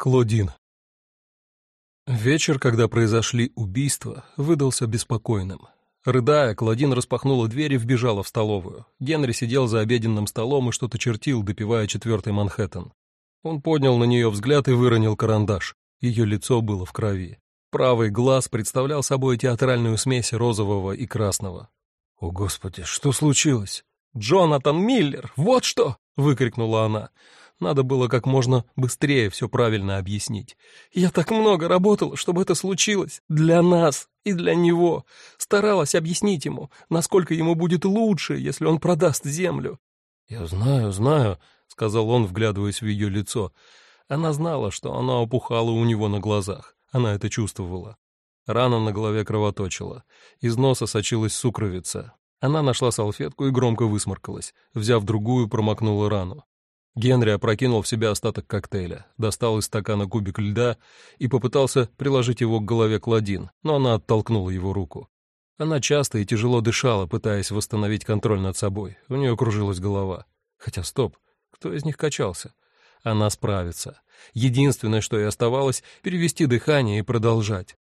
Клодин. Вечер, когда произошли убийства, выдался беспокойным. Рыдая, Клодин распахнула дверь и вбежала в столовую. Генри сидел за обеденным столом и что-то чертил, допивая четвертый Манхэттен. Он поднял на нее взгляд и выронил карандаш. Ее лицо было в крови. Правый глаз представлял собой театральную смесь розового и красного. «О, Господи, что случилось?» «Джонатан Миллер, вот что!» — выкрикнула она. Надо было как можно быстрее все правильно объяснить. Я так много работала, чтобы это случилось. Для нас и для него. Старалась объяснить ему, насколько ему будет лучше, если он продаст землю. «Я знаю, знаю», — сказал он, вглядываясь в ее лицо. Она знала, что она опухала у него на глазах. Она это чувствовала. Рана на голове кровоточила. Из носа сочилась сукровица. Она нашла салфетку и громко высморкалась. Взяв другую, промокнула рану. Генри опрокинул в себя остаток коктейля, достал из стакана кубик льда и попытался приложить его к голове Кладин, но она оттолкнула его руку. Она часто и тяжело дышала, пытаясь восстановить контроль над собой. У нее кружилась голова. Хотя стоп, кто из них качался? Она справится. Единственное, что ей оставалось, перевести дыхание и продолжать.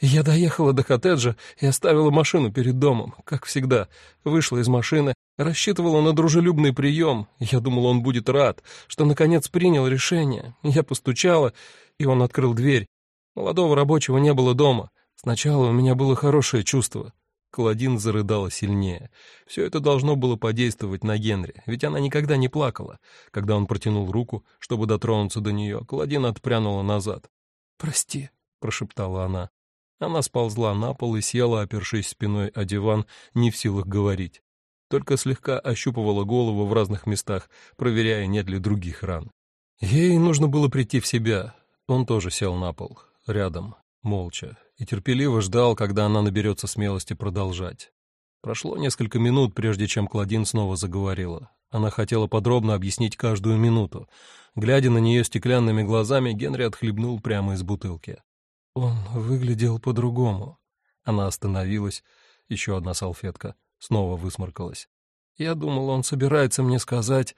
Я доехала до коттеджа и оставила машину перед домом, как всегда. Вышла из машины, рассчитывала на дружелюбный прием. Я думала, он будет рад, что наконец принял решение. Я постучала, и он открыл дверь. Молодого рабочего не было дома. Сначала у меня было хорошее чувство. Клодин зарыдала сильнее. Все это должно было подействовать на Генри, ведь она никогда не плакала. Когда он протянул руку, чтобы дотронуться до нее, Клодин отпрянула назад. «Прости», — прошептала она. Она сползла на пол и села, опершись спиной о диван, не в силах говорить. Только слегка ощупывала голову в разных местах, проверяя, нет ли других ран. Ей нужно было прийти в себя. Он тоже сел на пол, рядом, молча, и терпеливо ждал, когда она наберется смелости продолжать. Прошло несколько минут, прежде чем Кладин снова заговорила. Она хотела подробно объяснить каждую минуту. Глядя на нее стеклянными глазами, Генри отхлебнул прямо из бутылки. Он выглядел по-другому. Она остановилась. Еще одна салфетка. Снова высморкалась. Я думал, он собирается мне сказать.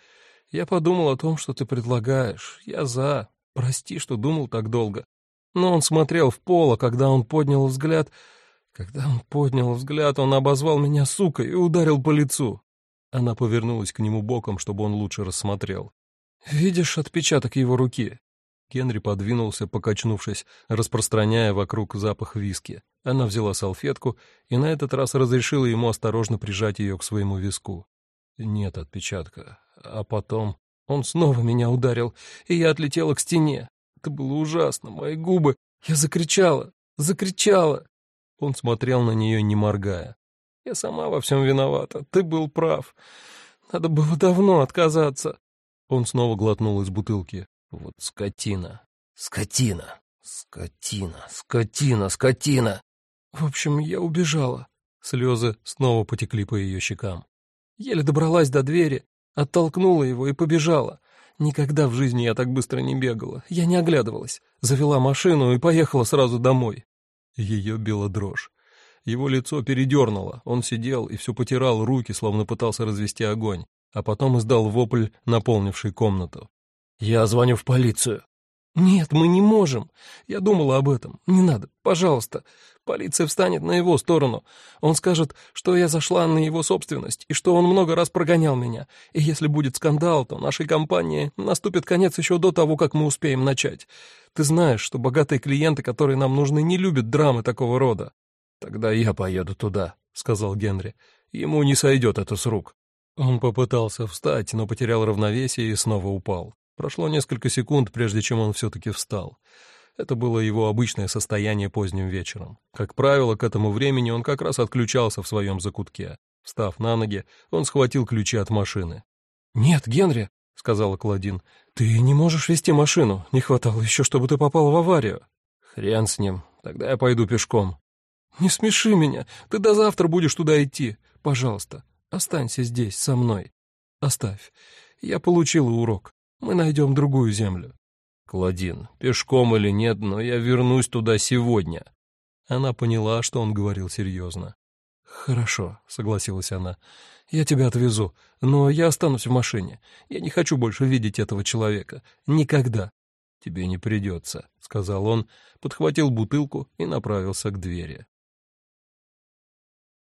Я подумал о том, что ты предлагаешь. Я за. Прости, что думал так долго. Но он смотрел в пол, а когда он поднял взгляд... Когда он поднял взгляд, он обозвал меня сукой и ударил по лицу. Она повернулась к нему боком, чтобы он лучше рассмотрел. «Видишь отпечаток его руки? Генри подвинулся, покачнувшись, распространяя вокруг запах виски. Она взяла салфетку и на этот раз разрешила ему осторожно прижать ее к своему виску. Нет отпечатка. А потом он снова меня ударил, и я отлетела к стене. Это было ужасно, мои губы. Я закричала, закричала. Он смотрел на нее, не моргая. Я сама во всем виновата, ты был прав. Надо было давно отказаться. Он снова глотнул из бутылки. Вот скотина, скотина, скотина, скотина, скотина. В общем, я убежала. Слезы снова потекли по ее щекам. Еле добралась до двери, оттолкнула его и побежала. Никогда в жизни я так быстро не бегала. Я не оглядывалась. Завела машину и поехала сразу домой. Ее била дрожь. Его лицо передернуло. Он сидел и все потирал руки, словно пытался развести огонь, а потом издал вопль, наполнивший комнату. «Я звоню в полицию». «Нет, мы не можем. Я думала об этом. Не надо, пожалуйста. Полиция встанет на его сторону. Он скажет, что я зашла на его собственность и что он много раз прогонял меня. И если будет скандал, то нашей компании наступит конец еще до того, как мы успеем начать. Ты знаешь, что богатые клиенты, которые нам нужны, не любят драмы такого рода». «Тогда я поеду туда», — сказал Генри. «Ему не сойдет это с рук». Он попытался встать, но потерял равновесие и снова упал. Прошло несколько секунд, прежде чем он все-таки встал. Это было его обычное состояние поздним вечером. Как правило, к этому времени он как раз отключался в своем закутке. Встав на ноги, он схватил ключи от машины. «Нет, Генри», — сказала Клодин, — «ты не можешь вести машину. Не хватало еще, чтобы ты попал в аварию». «Хрен с ним. Тогда я пойду пешком». «Не смеши меня. Ты до завтра будешь туда идти. Пожалуйста, останься здесь, со мной. Оставь. Я получила урок. Мы найдем другую землю. Кладин, пешком или нет, но я вернусь туда сегодня. Она поняла, что он говорил серьезно. Хорошо, согласилась она. Я тебя отвезу, но я останусь в машине. Я не хочу больше видеть этого человека. Никогда. «Тебе не придется», — сказал он, подхватил бутылку и направился к двери.